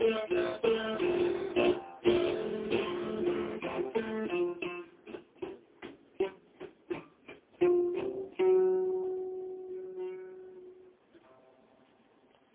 Yeah.